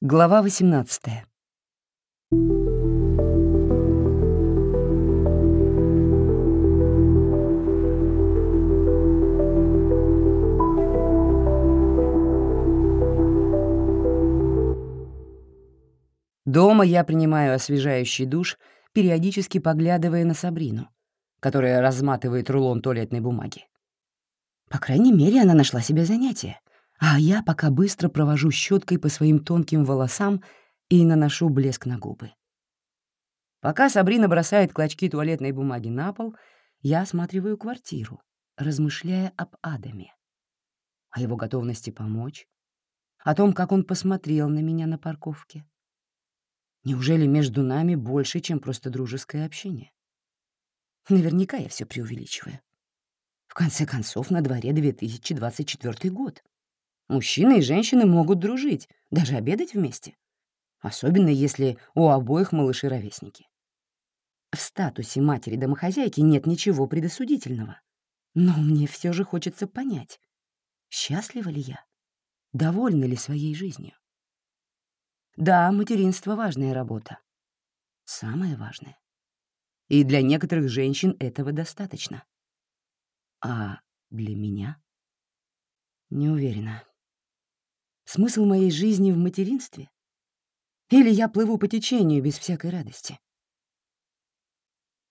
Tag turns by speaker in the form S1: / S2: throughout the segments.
S1: Глава 18 Дома я принимаю освежающий душ, периодически поглядывая на Сабрину, которая разматывает рулон туалетной бумаги. По крайней мере, она нашла себе занятие, а я пока быстро провожу щеткой по своим тонким волосам и наношу блеск на губы. Пока Сабрина бросает клочки туалетной бумаги на пол, я осматриваю квартиру, размышляя об Адаме, о его готовности помочь, о том, как он посмотрел на меня на парковке. Неужели между нами больше, чем просто дружеское общение? Наверняка я все преувеличиваю. В конце концов, на дворе 2024 год. Мужчины и женщины могут дружить, даже обедать вместе. Особенно если у обоих малыши-ровесники. В статусе матери-домохозяйки нет ничего предосудительного. Но мне все же хочется понять, счастлива ли я, довольна ли своей жизнью. Да, материнство — важная работа. Самое важное. И для некоторых женщин этого достаточно. А для меня? Не уверена. Смысл моей жизни в материнстве? Или я плыву по течению без всякой радости?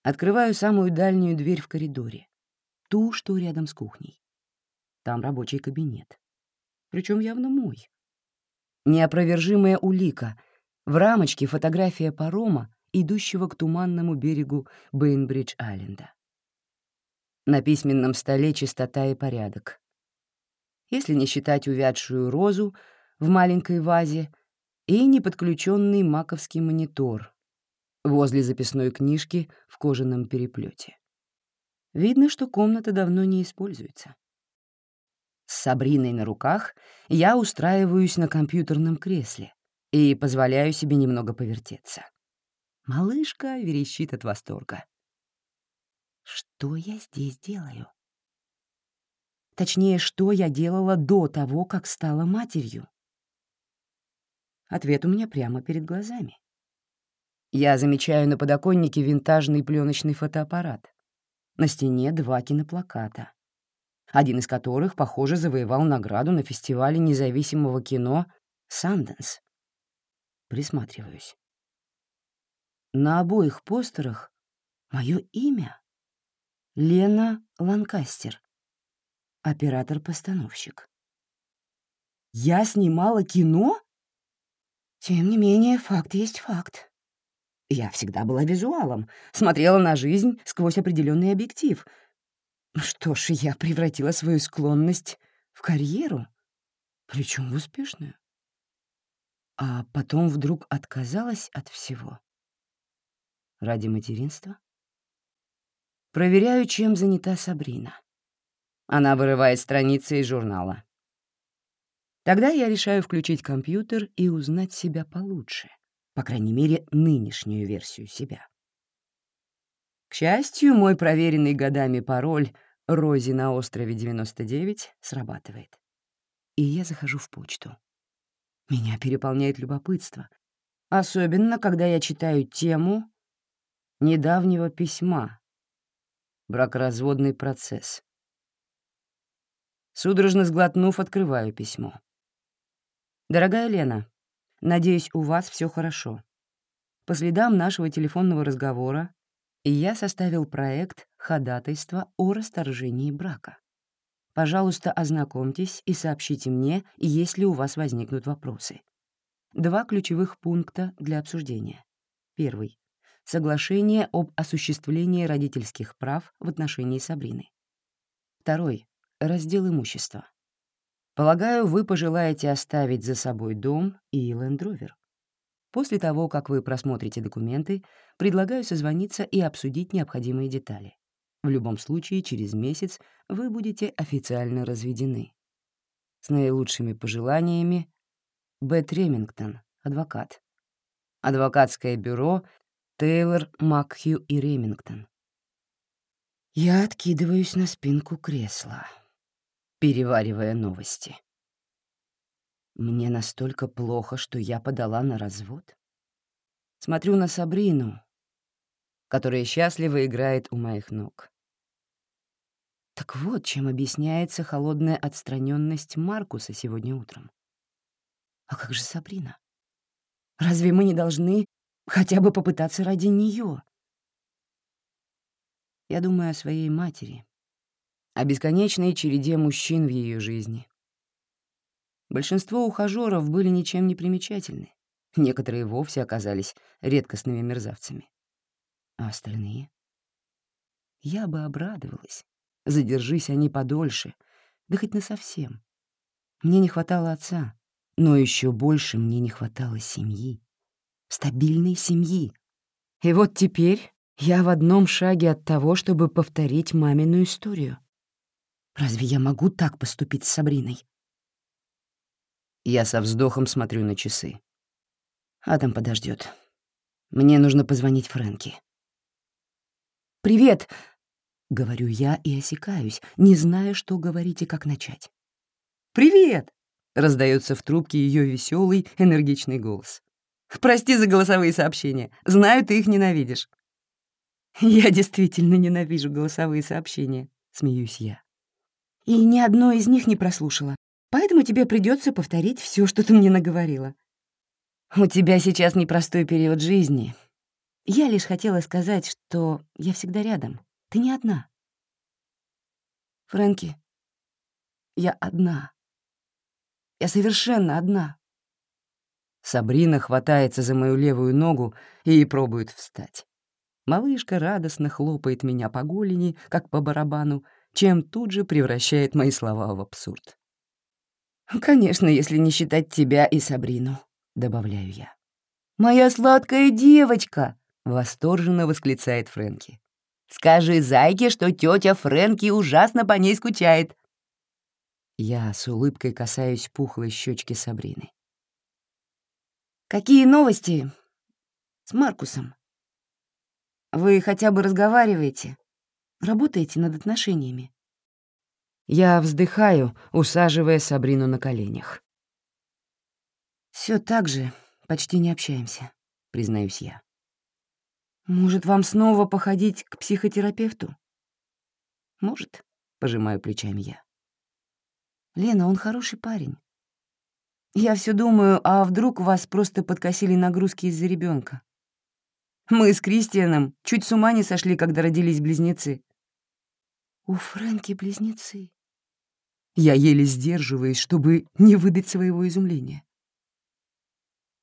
S1: Открываю самую дальнюю дверь в коридоре, ту, что рядом с кухней. Там рабочий кабинет. Причем явно мой. Неопровержимая улика. В рамочке фотография парома, идущего к туманному берегу Бейнбридж-Айленда. На письменном столе чистота и порядок. Если не считать увядшую розу в маленькой вазе и неподключенный маковский монитор возле записной книжки в кожаном переплете. Видно, что комната давно не используется. С Сабриной на руках я устраиваюсь на компьютерном кресле и позволяю себе немного повертеться. Малышка верещит от восторга. Что я здесь делаю? Точнее, что я делала до того, как стала матерью? Ответ у меня прямо перед глазами. Я замечаю на подоконнике винтажный пленочный фотоаппарат. На стене два киноплаката, один из которых, похоже, завоевал награду на фестивале независимого кино «Санденс». Присматриваюсь. На обоих постерах мое имя. Лена Ланкастер, оператор-постановщик. Я снимала кино? Тем не менее, факт есть факт. Я всегда была визуалом, смотрела на жизнь сквозь определенный объектив. Что ж, я превратила свою склонность в карьеру, причем в успешную. А потом вдруг отказалась от всего. Ради материнства? Проверяю, чем занята Сабрина. Она вырывает страницы из журнала. Тогда я решаю включить компьютер и узнать себя получше, по крайней мере, нынешнюю версию себя. К счастью, мой проверенный годами пароль «Рози на острове 99» срабатывает. И я захожу в почту. Меня переполняет любопытство, особенно когда я читаю тему недавнего письма бракоразводный процесс. Судорожно сглотнув, открываю письмо. «Дорогая Лена, надеюсь, у вас все хорошо. По следам нашего телефонного разговора я составил проект ходатайства о расторжении брака. Пожалуйста, ознакомьтесь и сообщите мне, если у вас возникнут вопросы. Два ключевых пункта для обсуждения. Первый соглашение об осуществлении родительских прав в отношении Сабрины. Второй — раздел имущества. Полагаю, вы пожелаете оставить за собой дом и лендровер. После того, как вы просмотрите документы, предлагаю созвониться и обсудить необходимые детали. В любом случае, через месяц вы будете официально разведены. С наилучшими пожеланиями, Бет Ремингтон, адвокат. Адвокатское бюро Тейлор, Макхью и Ремингтон. Я откидываюсь на спинку кресла, переваривая новости. Мне настолько плохо, что я подала на развод. Смотрю на Сабрину, которая счастливо играет у моих ног. Так вот, чем объясняется холодная отстраненность Маркуса сегодня утром. А как же Сабрина? Разве мы не должны хотя бы попытаться ради нее? Я думаю о своей матери, о бесконечной череде мужчин в ее жизни. Большинство ухажеров были ничем не примечательны. Некоторые вовсе оказались редкостными мерзавцами. А остальные? Я бы обрадовалась. Задержись они подольше, да хоть насовсем. Мне не хватало отца, но еще больше мне не хватало семьи. Стабильной семьи. И вот теперь я в одном шаге от того, чтобы повторить мамину историю. Разве я могу так поступить с Сабриной? Я со вздохом смотрю на часы. Адам подождет. Мне нужно позвонить Фрэнки. «Привет!» — говорю я и осекаюсь, не зная, что говорить и как начать. «Привет!» — раздается в трубке ее веселый, энергичный голос. «Прости за голосовые сообщения. Знаю, ты их ненавидишь». «Я действительно ненавижу голосовые сообщения», — смеюсь я. «И ни одно из них не прослушала. Поэтому тебе придется повторить все, что ты мне наговорила. У тебя сейчас непростой период жизни. Я лишь хотела сказать, что я всегда рядом. Ты не одна. Фрэнки, я одна. Я совершенно одна. Сабрина хватается за мою левую ногу и пробует встать. Малышка радостно хлопает меня по голени, как по барабану, чем тут же превращает мои слова в абсурд. «Конечно, если не считать тебя и Сабрину», — добавляю я. «Моя сладкая девочка!» — восторженно восклицает Фрэнки. «Скажи Зайке, что тетя Фрэнки ужасно по ней скучает». Я с улыбкой касаюсь пухлой щечки Сабрины. «Какие новости с Маркусом? Вы хотя бы разговариваете? Работаете над отношениями?» Я вздыхаю, усаживая Сабрину на коленях. Все так же, почти не общаемся», — признаюсь я. «Может, вам снова походить к психотерапевту?» «Может», — пожимаю плечами я. «Лена, он хороший парень. Я все думаю, а вдруг вас просто подкосили нагрузки из-за ребенка? Мы с Кристианом чуть с ума не сошли, когда родились близнецы». «У Фрэнки близнецы», я еле сдерживаюсь, чтобы не выдать своего изумления.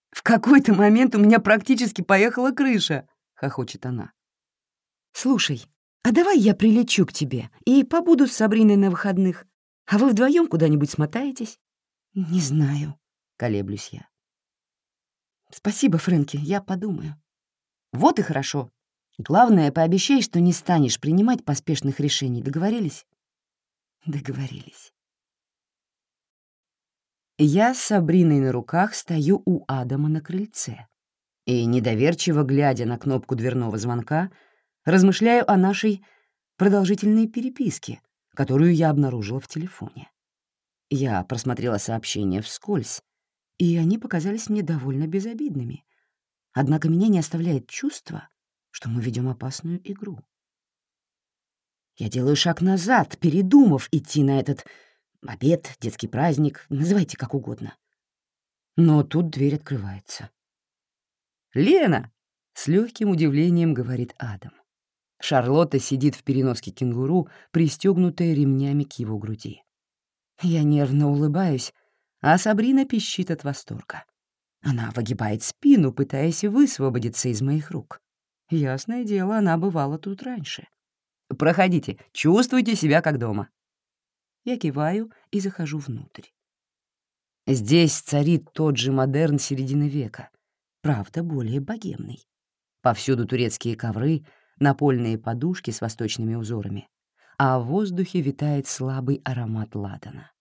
S1: «В какой-то момент у меня практически поехала крыша», — хохочет она. «Слушай, а давай я прилечу к тебе и побуду с Сабриной на выходных, а вы вдвоем куда-нибудь смотаетесь?» «Не знаю», — колеблюсь я. «Спасибо, Фрэнки, я подумаю». «Вот и хорошо. Главное, пообещай, что не станешь принимать поспешных решений. Договорились?» «Договорились». Я с Сабриной на руках стою у Адама на крыльце и, недоверчиво глядя на кнопку дверного звонка, размышляю о нашей продолжительной переписке, которую я обнаружила в телефоне. Я просмотрела сообщения вскользь, и они показались мне довольно безобидными. Однако меня не оставляет чувство, что мы ведем опасную игру. Я делаю шаг назад, передумав идти на этот Обед, детский праздник, называйте как угодно. Но тут дверь открывается. «Лена!» — с легким удивлением говорит Адам. Шарлотта сидит в переноске кенгуру, пристегнутая ремнями к его груди. Я нервно улыбаюсь, а Сабрина пищит от восторга. Она выгибает спину, пытаясь высвободиться из моих рук. Ясное дело, она бывала тут раньше. «Проходите, чувствуйте себя как дома», я киваю и захожу внутрь. Здесь царит тот же модерн середины века, правда, более богемный. Повсюду турецкие ковры, напольные подушки с восточными узорами, а в воздухе витает слабый аромат ладана.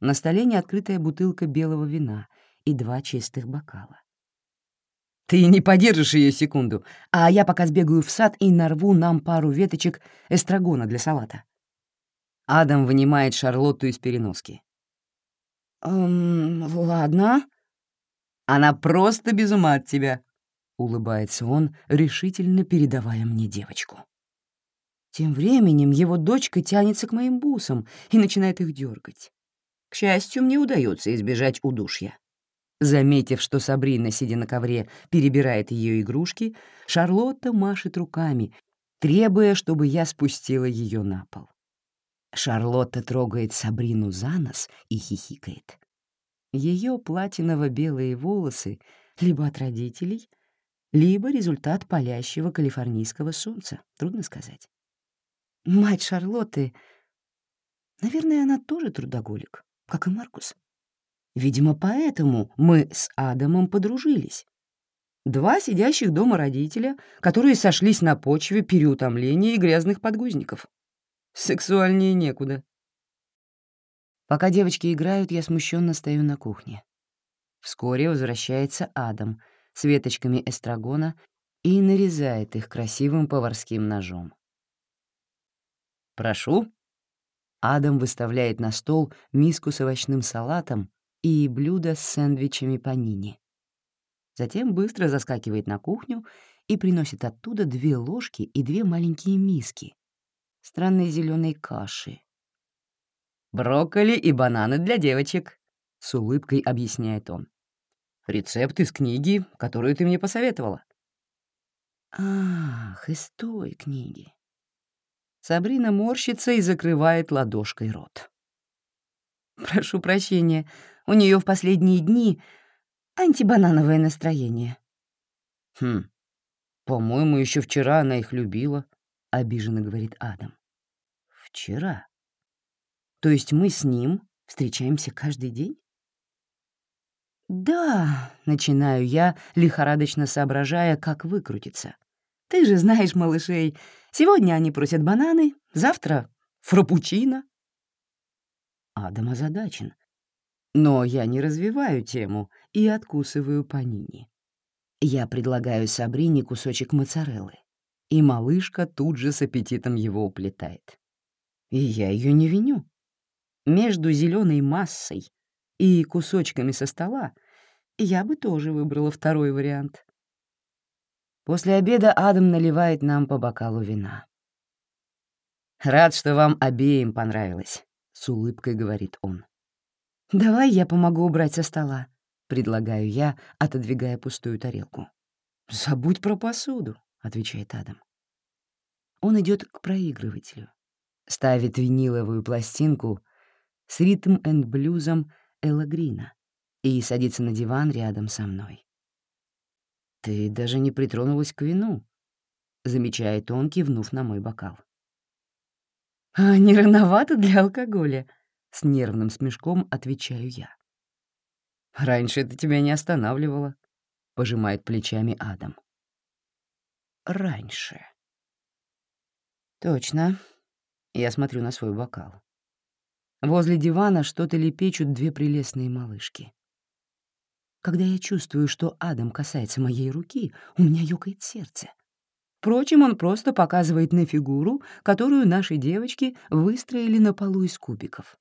S1: На столе неоткрытая бутылка белого вина и два чистых бокала. «Ты не подержишь ее секунду, а я пока сбегаю в сад и нарву нам пару веточек эстрагона для салата», Адам вынимает Шарлотту из переноски. Эм, ладно. Она просто без ума от тебя, — улыбается он, решительно передавая мне девочку. Тем временем его дочка тянется к моим бусам и начинает их дергать. К счастью, мне удается избежать удушья. Заметив, что Сабрина, сидя на ковре, перебирает ее игрушки, Шарлотта машет руками, требуя, чтобы я спустила ее на пол. Шарлотта трогает Сабрину за нос и хихикает. Ее платиново-белые волосы либо от родителей, либо результат палящего калифорнийского солнца, трудно сказать. Мать Шарлотты... Наверное, она тоже трудоголик, как и Маркус. Видимо, поэтому мы с Адамом подружились. Два сидящих дома родителя, которые сошлись на почве переутомления и грязных подгузников. Сексуальнее некуда. Пока девочки играют, я смущенно стою на кухне. Вскоре возвращается Адам с веточками эстрагона и нарезает их красивым поварским ножом. «Прошу». Адам выставляет на стол миску с овощным салатом и блюдо с сэндвичами панини. Затем быстро заскакивает на кухню и приносит оттуда две ложки и две маленькие миски, странной зеленой каши. «Брокколи и бананы для девочек», — с улыбкой объясняет он. «Рецепт из книги, которую ты мне посоветовала». «Ах, из той книги». Сабрина морщится и закрывает ладошкой рот. «Прошу прощения, у нее в последние дни антибанановое настроение». «Хм, по-моему, еще вчера она их любила», — обиженно говорит Адам. «Вчера? То есть мы с ним встречаемся каждый день?» «Да», — начинаю я, лихорадочно соображая, как выкрутиться. «Ты же знаешь малышей. Сегодня они просят бананы, завтра — фрапучино». Адам озадачен. Но я не развиваю тему и откусываю панини. Я предлагаю Сабрине кусочек моцареллы и малышка тут же с аппетитом его уплетает. И я ее не виню. Между зеленой массой и кусочками со стола я бы тоже выбрала второй вариант. После обеда Адам наливает нам по бокалу вина. «Рад, что вам обеим понравилось», — с улыбкой говорит он. «Давай я помогу убрать со стола», — предлагаю я, отодвигая пустую тарелку. «Забудь про посуду», отвечает Адам. Он идет к проигрывателю, ставит виниловую пластинку с ритм энд блюзом Элла Грина и садится на диван рядом со мной. «Ты даже не притронулась к вину», — замечает он, кивнув на мой бокал. «А не рановато для алкоголя?» — с нервным смешком отвечаю я. «Раньше это тебя не останавливало», — пожимает плечами Адам раньше. Точно. Я смотрю на свой бокал. Возле дивана что-то лепечут две прелестные малышки. Когда я чувствую, что Адам касается моей руки, у меня ёкает сердце. Впрочем, он просто показывает на фигуру, которую наши девочки выстроили на полу из кубиков.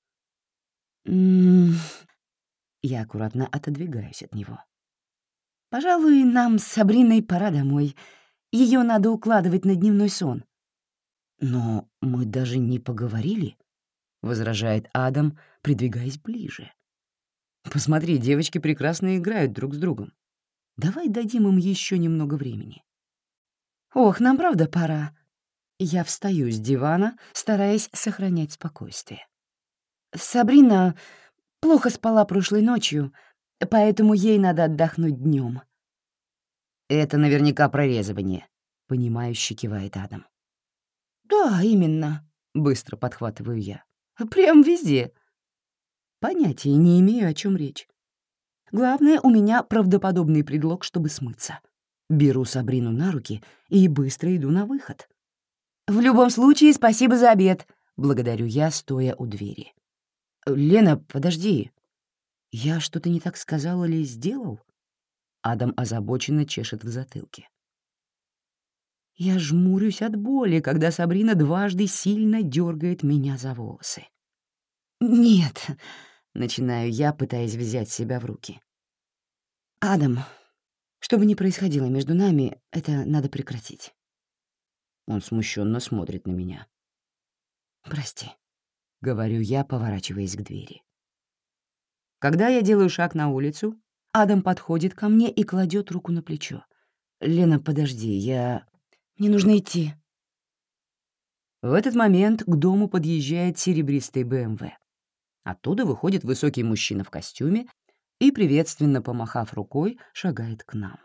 S1: Я аккуратно отодвигаюсь от него. «Пожалуй, нам с Сабриной пора домой. Ее надо укладывать на дневной сон». «Но мы даже не поговорили», — возражает Адам, придвигаясь ближе. «Посмотри, девочки прекрасно играют друг с другом. Давай дадим им еще немного времени». «Ох, нам правда пора». Я встаю с дивана, стараясь сохранять спокойствие. Сабрина плохо спала прошлой ночью, поэтому ей надо отдохнуть днем. «Это наверняка прорезывание», — понимающе кивает Адам. «Да, именно», — быстро подхватываю я. «Прям везде». Понятия не имею, о чем речь. Главное, у меня правдоподобный предлог, чтобы смыться. Беру Сабрину на руки и быстро иду на выход. «В любом случае, спасибо за обед», — благодарю я, стоя у двери. «Лена, подожди. Я что-то не так сказал или сделал?» Адам озабоченно чешет в затылке. Я жмурюсь от боли, когда Сабрина дважды сильно дергает меня за волосы. «Нет, Начинаю я, пытаясь взять себя в руки. «Адам, что бы ни происходило между нами, это надо прекратить». Он смущенно смотрит на меня. «Прости», — говорю я, поворачиваясь к двери. Когда я делаю шаг на улицу, Адам подходит ко мне и кладет руку на плечо. «Лена, подожди, я... Мне нужно идти». В этот момент к дому подъезжает серебристый БМВ. Оттуда выходит высокий мужчина в костюме и, приветственно помахав рукой, шагает к нам.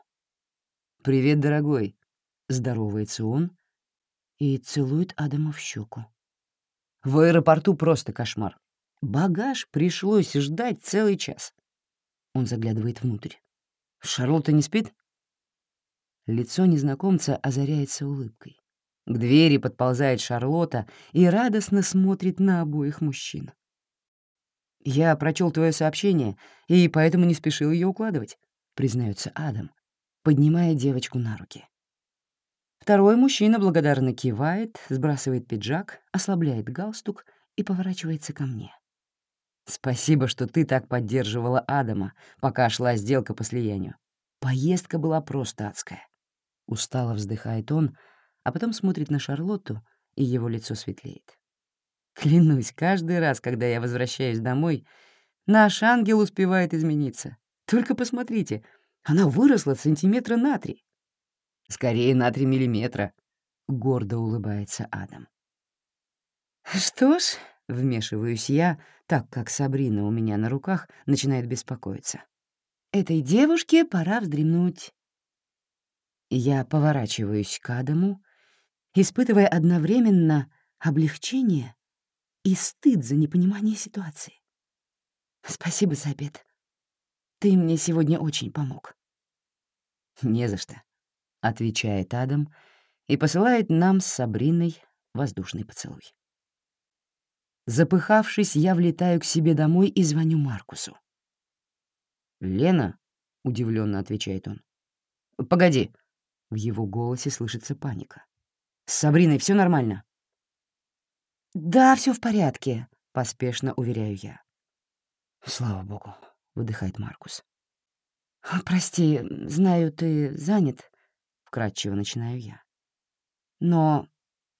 S1: «Привет, дорогой», — здоровается он и целует Адама в щеку. В аэропорту просто кошмар. Багаж пришлось ждать целый час. Он заглядывает внутрь. «Шарлотта не спит?» Лицо незнакомца озаряется улыбкой. К двери подползает Шарлотта и радостно смотрит на обоих мужчин. «Я прочел твое сообщение, и поэтому не спешил ее укладывать», — признается Адам, поднимая девочку на руки. Второй мужчина благодарно кивает, сбрасывает пиджак, ослабляет галстук и поворачивается ко мне. «Спасибо, что ты так поддерживала Адама, пока шла сделка по слиянию. Поездка была просто адская». Устало вздыхает он, а потом смотрит на Шарлотту, и его лицо светлеет. Клянусь, каждый раз, когда я возвращаюсь домой, наш ангел успевает измениться. Только посмотрите, она выросла сантиметра на три. Скорее, на три миллиметра, — гордо улыбается Адам. Что ж, вмешиваюсь я, так как Сабрина у меня на руках начинает беспокоиться. Этой девушке пора вздремнуть. Я поворачиваюсь к Адаму, испытывая одновременно облегчение и стыд за непонимание ситуации. Спасибо за обед. Ты мне сегодня очень помог. Не за что, — отвечает Адам и посылает нам с Сабриной воздушный поцелуй. Запыхавшись, я влетаю к себе домой и звоню Маркусу. «Лена?» — удивленно отвечает он. «Погоди!» — в его голосе слышится паника. «С Сабриной все нормально?» «Да, все в порядке», — поспешно уверяю я. «Слава богу», — выдыхает Маркус. «Прости, знаю, ты занят», — вкратчиво начинаю я. «Но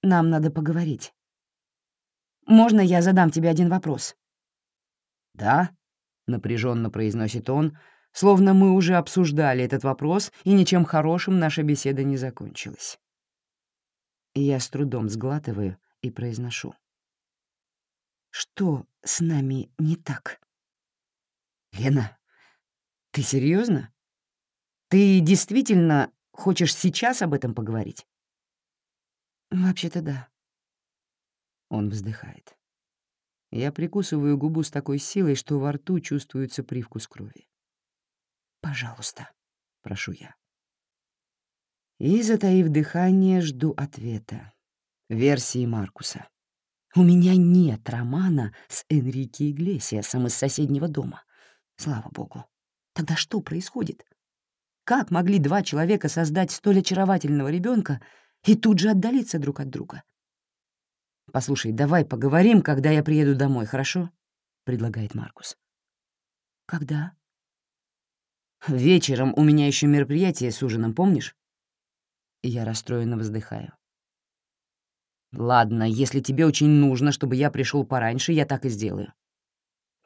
S1: нам надо поговорить. Можно я задам тебе один вопрос?» «Да», — напряженно произносит он, словно мы уже обсуждали этот вопрос, и ничем хорошим наша беседа не закончилась. Я с трудом сглатываю и произношу. Что с нами не так? Лена, ты серьезно? Ты действительно хочешь сейчас об этом поговорить? Вообще-то да. Он вздыхает. Я прикусываю губу с такой силой, что во рту чувствуется привкус крови. «Пожалуйста», — прошу я. И, затаив дыхание, жду ответа. Версии Маркуса. У меня нет романа с Энрике Иглесиасом из соседнего дома. Слава богу. Тогда что происходит? Как могли два человека создать столь очаровательного ребенка и тут же отдалиться друг от друга? «Послушай, давай поговорим, когда я приеду домой, хорошо?» — предлагает Маркус. «Когда?» «Вечером у меня еще мероприятие с ужином, помнишь?» Я расстроенно вздыхаю. «Ладно, если тебе очень нужно, чтобы я пришел пораньше, я так и сделаю».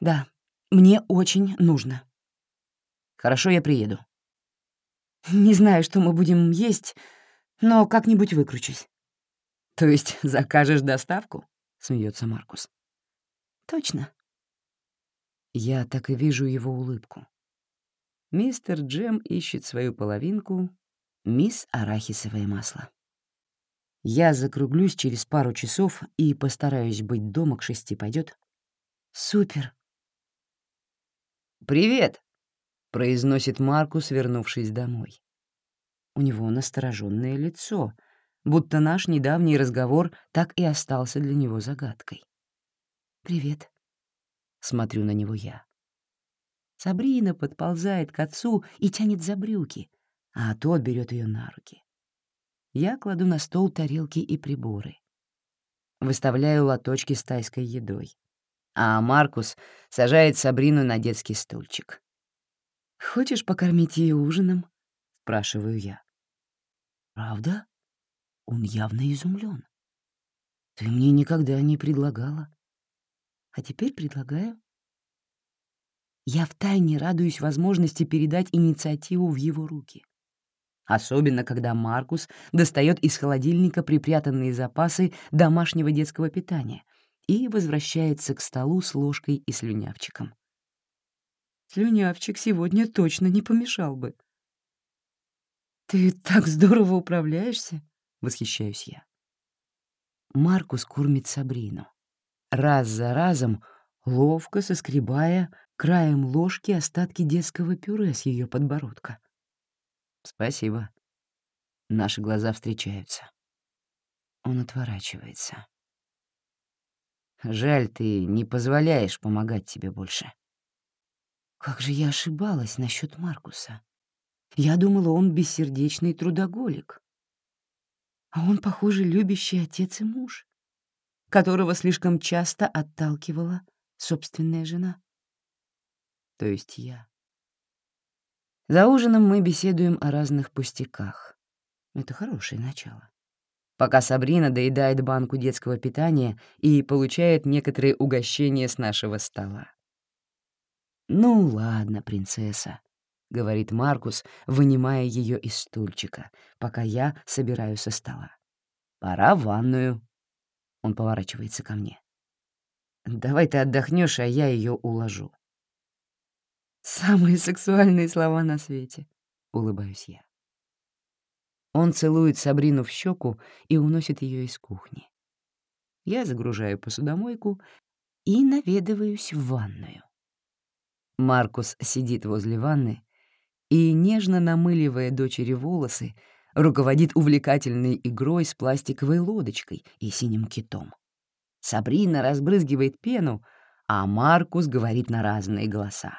S1: «Да, мне очень нужно». «Хорошо, я приеду». «Не знаю, что мы будем есть, но как-нибудь выкручусь». «То есть закажешь доставку?» — смеется Маркус. «Точно». Я так и вижу его улыбку. Мистер Джем ищет свою половинку, мисс Арахисовое масло. Я закруглюсь через пару часов и постараюсь быть дома к шести. Пойдет? Супер. «Привет!» — произносит Маркус, вернувшись домой. У него настороженное лицо, будто наш недавний разговор так и остался для него загадкой. «Привет», — смотрю на него я. Сабрина подползает к отцу и тянет за брюки, а тот берет ее на руки. Я кладу на стол тарелки и приборы. Выставляю лоточки с тайской едой. а Маркус сажает Сабрину на детский стульчик. «Хочешь покормить ее ужином?» — спрашиваю я. «Правда?» Он явно изумлен. «Ты мне никогда не предлагала». «А теперь предлагаю». Я втайне радуюсь возможности передать инициативу в его руки. Особенно, когда Маркус достает из холодильника припрятанные запасы домашнего детского питания и возвращается к столу с ложкой и слюнявчиком. Слюнявчик сегодня точно не помешал бы. «Ты так здорово управляешься!» — восхищаюсь я. Маркус кормит Сабрину, раз за разом ловко соскребая краем ложки остатки детского пюре с ее подбородка. «Спасибо». Наши глаза встречаются. Он отворачивается. «Жаль, ты не позволяешь помогать тебе больше». Как же я ошибалась насчет Маркуса. Я думала, он бессердечный трудоголик. А он, похоже, любящий отец и муж, которого слишком часто отталкивала собственная жена. То есть я. За ужином мы беседуем о разных пустяках. Это хорошее начало. Пока Сабрина доедает банку детского питания и получает некоторые угощения с нашего стола. «Ну ладно, принцесса», — говорит Маркус, вынимая ее из стульчика, пока я собираю со стола. «Пора в ванную». Он поворачивается ко мне. «Давай ты отдохнешь, а я ее уложу». Самые сексуальные слова на свете, — улыбаюсь я. Он целует Сабрину в щеку и уносит ее из кухни. Я загружаю посудомойку и наведываюсь в ванную. Маркус сидит возле ванны и, нежно намыливая дочери волосы, руководит увлекательной игрой с пластиковой лодочкой и синим китом. Сабрина разбрызгивает пену, а Маркус говорит на разные голоса.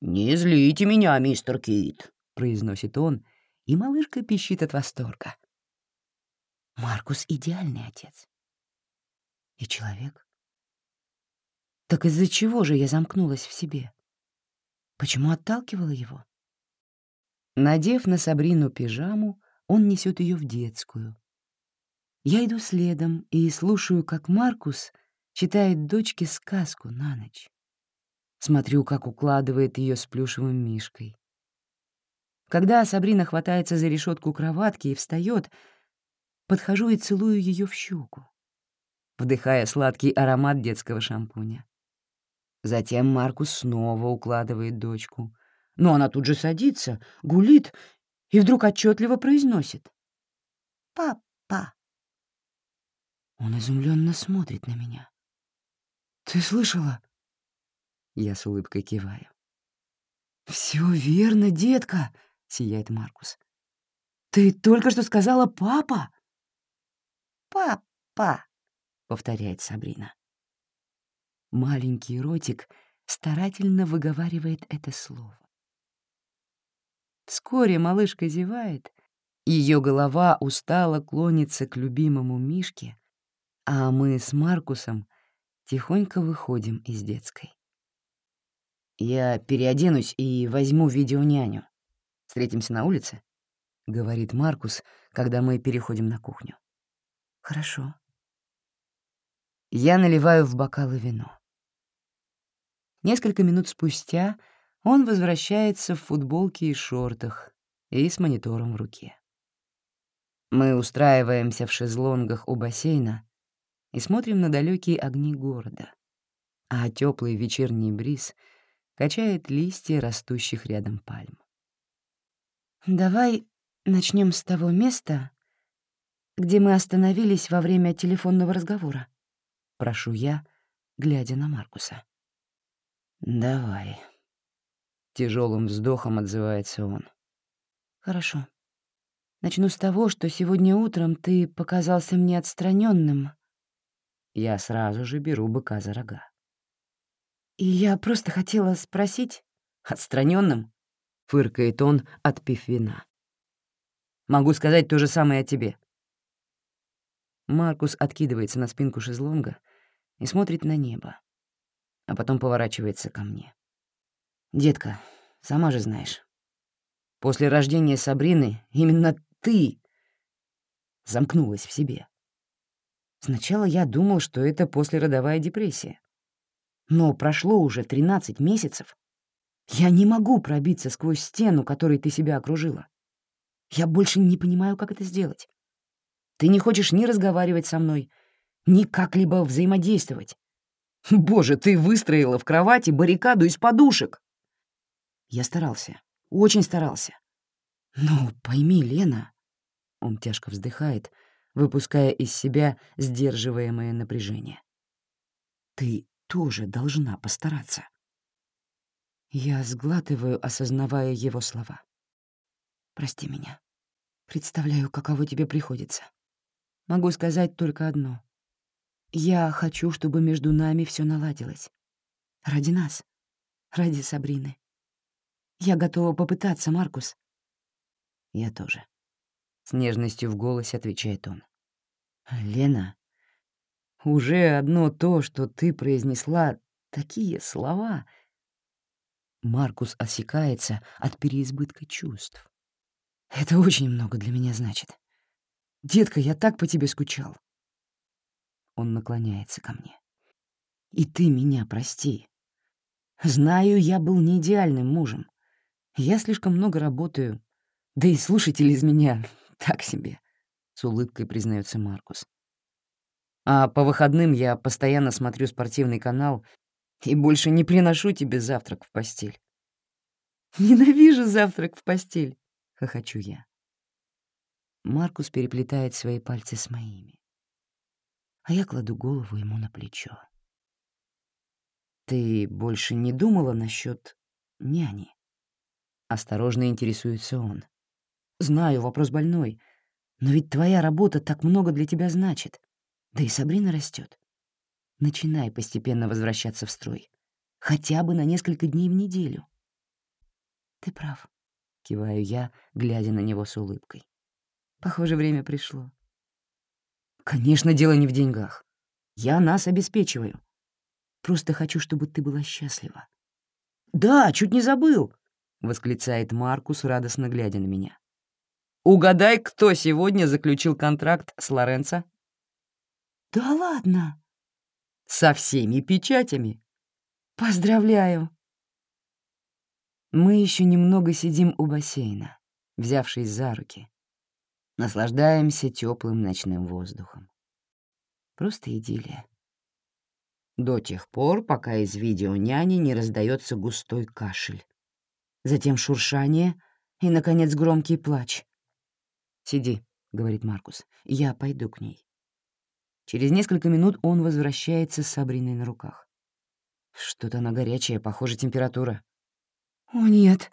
S1: «Не злите меня, мистер Кит», — произносит он, и малышка пищит от восторга. Маркус — идеальный отец. И человек. Так из-за чего же я замкнулась в себе? Почему отталкивала его? Надев на Сабрину пижаму, он несет ее в детскую. Я иду следом и слушаю, как Маркус читает дочке сказку на ночь. Смотрю, как укладывает ее с плюшевым мишкой. Когда Сабрина хватается за решетку кроватки и встает, подхожу и целую ее в щеку, вдыхая сладкий аромат детского шампуня. Затем Маркус снова укладывает дочку. Но она тут же садится, гулит и вдруг отчетливо произносит. «Папа». Он изумленно смотрит на меня. «Ты слышала?» Я с улыбкой киваю. Все верно, детка», — сияет Маркус. «Ты только что сказала «папа»?» «Папа», — повторяет Сабрина. Маленький ротик старательно выговаривает это слово. Вскоре малышка зевает, ее голова устало клонится к любимому Мишке, а мы с Маркусом тихонько выходим из детской. «Я переоденусь и возьму видеоняню. Встретимся на улице?» — говорит Маркус, когда мы переходим на кухню. «Хорошо». Я наливаю в бокалы вино. Несколько минут спустя он возвращается в футболке и шортах и с монитором в руке. Мы устраиваемся в шезлонгах у бассейна и смотрим на далекие огни города, а теплый вечерний бриз — качает листья растущих рядом пальм. «Давай начнем с того места, где мы остановились во время телефонного разговора», — прошу я, глядя на Маркуса. «Давай», — тяжелым вздохом отзывается он. «Хорошо. Начну с того, что сегодня утром ты показался мне отстраненным. Я сразу же беру быка за рога. И я просто хотела спросить, отстраненным, фыркает он, отпив вина. Могу сказать то же самое о тебе. Маркус откидывается на спинку шезлонга и смотрит на небо, а потом поворачивается ко мне. «Детка, сама же знаешь, после рождения Сабрины именно ты замкнулась в себе. Сначала я думал, что это послеродовая депрессия. Но прошло уже 13 месяцев. Я не могу пробиться сквозь стену, которой ты себя окружила. Я больше не понимаю, как это сделать. Ты не хочешь ни разговаривать со мной, ни как-либо взаимодействовать. Боже, ты выстроила в кровати баррикаду из подушек. Я старался, очень старался. Но пойми, Лена... Он тяжко вздыхает, выпуская из себя сдерживаемое напряжение. Ты тоже должна постараться. Я сглатываю, осознавая его слова. Прости меня. Представляю, каково тебе приходится. Могу сказать только одно. Я хочу, чтобы между нами все наладилось. Ради нас. Ради Сабрины. Я готова попытаться, Маркус. Я тоже. С нежностью в голосе отвечает он. Лена, уже одно то, что ты произнесла такие слова... Маркус осекается от переизбытка чувств. Это очень много для меня значит. Детка, я так по тебе скучал. Он наклоняется ко мне. И ты меня прости. Знаю, я был не идеальным мужем. Я слишком много работаю. Да и слушатель из меня так себе, — с улыбкой признается Маркус. А по выходным я постоянно смотрю спортивный канал и больше не приношу тебе завтрак в постель. «Ненавижу завтрак в постель», — хохочу я. Маркус переплетает свои пальцы с моими. А я кладу голову ему на плечо. «Ты больше не думала насчет няни?» Осторожно интересуется он. «Знаю, вопрос больной, но ведь твоя работа так много для тебя значит. Да и Сабрина растет. Начинай постепенно возвращаться в строй. Хотя бы на несколько дней в неделю. Ты прав, — киваю я, глядя на него с улыбкой. Похоже, время пришло. Конечно, дело не в деньгах. Я нас обеспечиваю. Просто хочу, чтобы ты была счастлива. «Да, чуть не забыл!» — восклицает Маркус, радостно глядя на меня. «Угадай, кто сегодня заключил контракт с Лоренцо?» «Да ладно!» «Со всеми печатями!» «Поздравляю!» Мы еще немного сидим у бассейна, взявшись за руки. Наслаждаемся теплым ночным воздухом. Просто идиллия. До тех пор, пока из видео няни не раздается густой кашель. Затем шуршание и, наконец, громкий плач. «Сиди», — говорит Маркус, — «я пойду к ней». Через несколько минут он возвращается с Сабриной на руках. Что-то она горячая, похоже, температура. «О, нет!»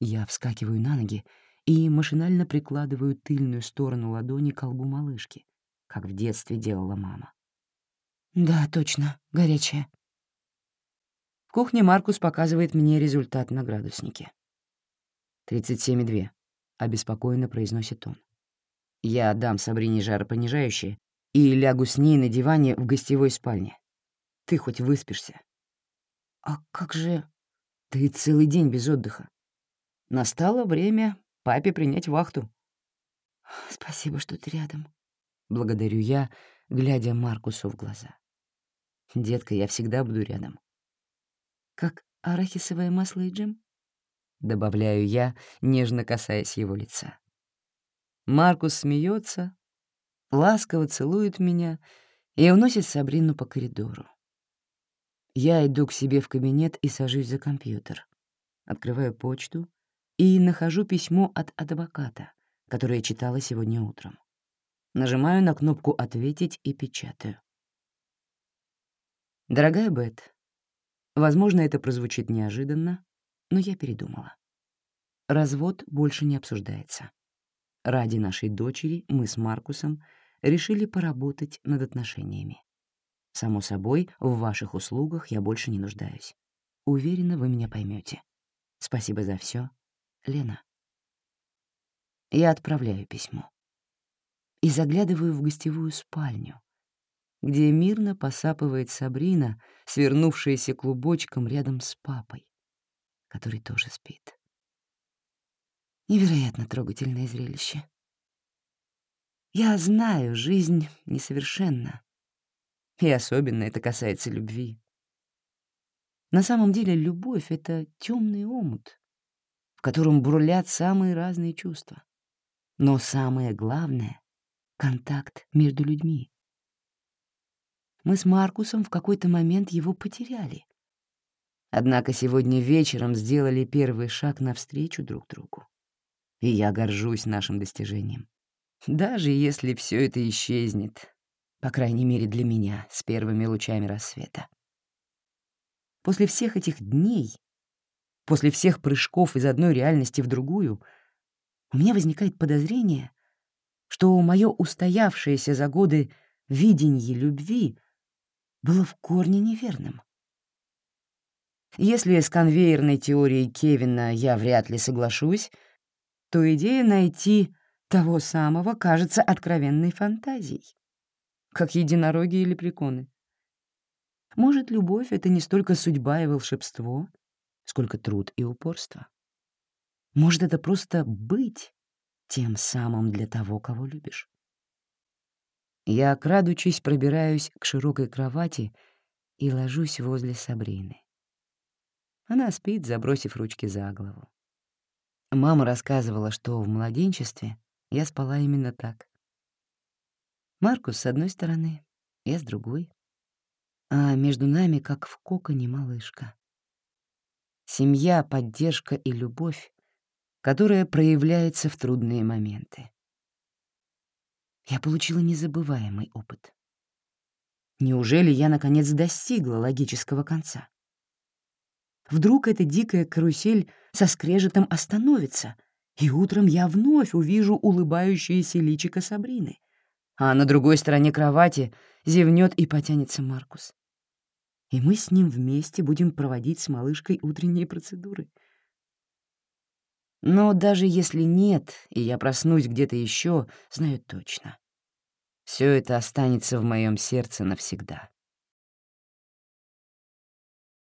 S1: Я вскакиваю на ноги и машинально прикладываю тыльную сторону ладони к колбу малышки, как в детстве делала мама. «Да, точно, горячая». В кухне Маркус показывает мне результат на градуснике. «37,2», — обеспокоенно произносит он. «Я дам Сабрине жаропонижающее и лягу с ней на диване в гостевой спальне. Ты хоть выспишься. А как же... Ты целый день без отдыха. Настало время папе принять вахту. Спасибо, что ты рядом. Благодарю я, глядя Маркусу в глаза. Детка, я всегда буду рядом. Как арахисовое масло и джем? Добавляю я, нежно касаясь его лица. Маркус смеется, ласково целует меня и уносит Сабрину по коридору. Я иду к себе в кабинет и сажусь за компьютер. Открываю почту и нахожу письмо от адвоката, которое читала сегодня утром. Нажимаю на кнопку «Ответить» и печатаю. «Дорогая Бет, возможно, это прозвучит неожиданно, но я передумала. Развод больше не обсуждается. Ради нашей дочери мы с Маркусом решили поработать над отношениями. Само собой, в ваших услугах я больше не нуждаюсь. Уверена, вы меня поймете. Спасибо за все, Лена. Я отправляю письмо. И заглядываю в гостевую спальню, где мирно посапывает Сабрина, свернувшаяся клубочком рядом с папой, который тоже спит. Невероятно трогательное зрелище. Я знаю, жизнь несовершенна. И особенно это касается любви. На самом деле любовь — это темный омут, котором бурлят самые разные чувства. Но самое главное — контакт между людьми. Мы с Маркусом в какой-то момент его потеряли. Однако сегодня вечером сделали первый шаг навстречу друг другу. И я горжусь нашим достижением. Даже если все это исчезнет, по крайней мере для меня, с первыми лучами рассвета. После всех этих дней, после всех прыжков из одной реальности в другую, у меня возникает подозрение, что мое устоявшееся за годы видение любви было в корне неверным. Если с конвейерной теорией Кевина я вряд ли соглашусь, то идея найти того самого кажется откровенной фантазией, как единороги или приконы. Может, любовь — это не столько судьба и волшебство, сколько труд и упорство. Может, это просто быть тем самым для того, кого любишь. Я, крадучись, пробираюсь к широкой кровати и ложусь возле Сабрины. Она спит, забросив ручки за голову. Мама рассказывала, что в младенчестве я спала именно так. Маркус с одной стороны, я с другой а между нами, как в коконе, малышка. Семья, поддержка и любовь, которая проявляется в трудные моменты. Я получила незабываемый опыт. Неужели я, наконец, достигла логического конца? Вдруг эта дикая карусель со скрежетом остановится, и утром я вновь увижу улыбающееся личико Сабрины, а на другой стороне кровати зевнет и потянется Маркус и мы с ним вместе будем проводить с малышкой утренние процедуры. Но даже если нет, и я проснусь где-то еще, знаю точно. Все это останется в моем сердце навсегда.